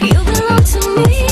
You belong to me.